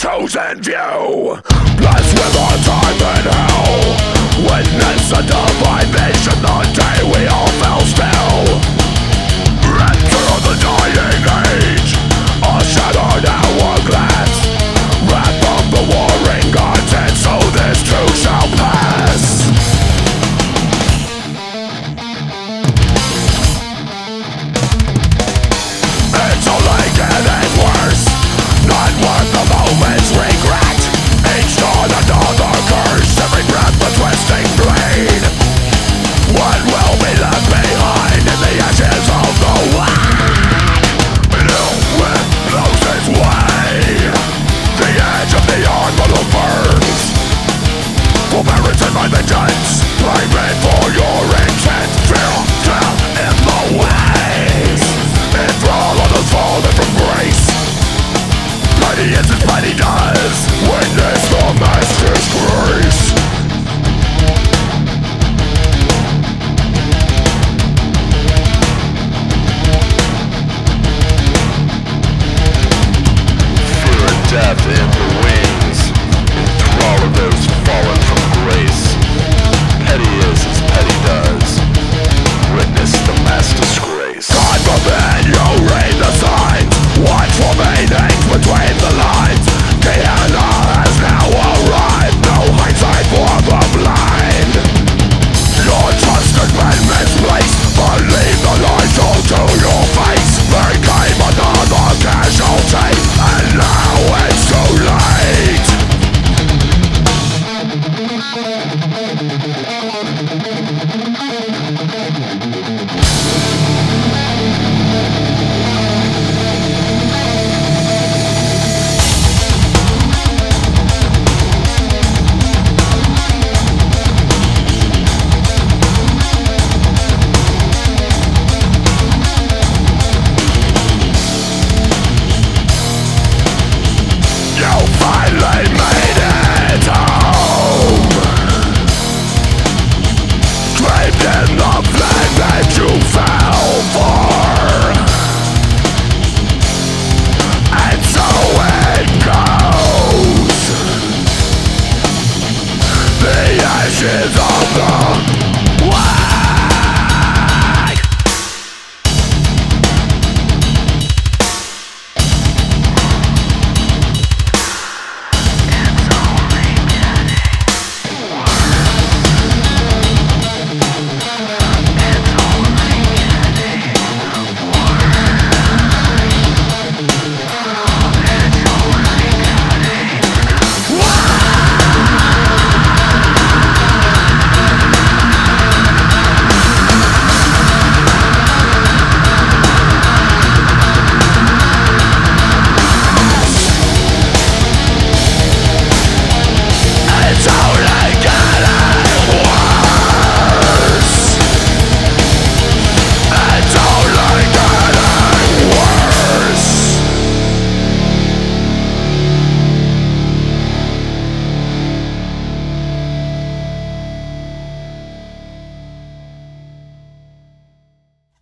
chosen few. Blessed with our time and hell. Witness the divine mission The day we all fell still It's only She's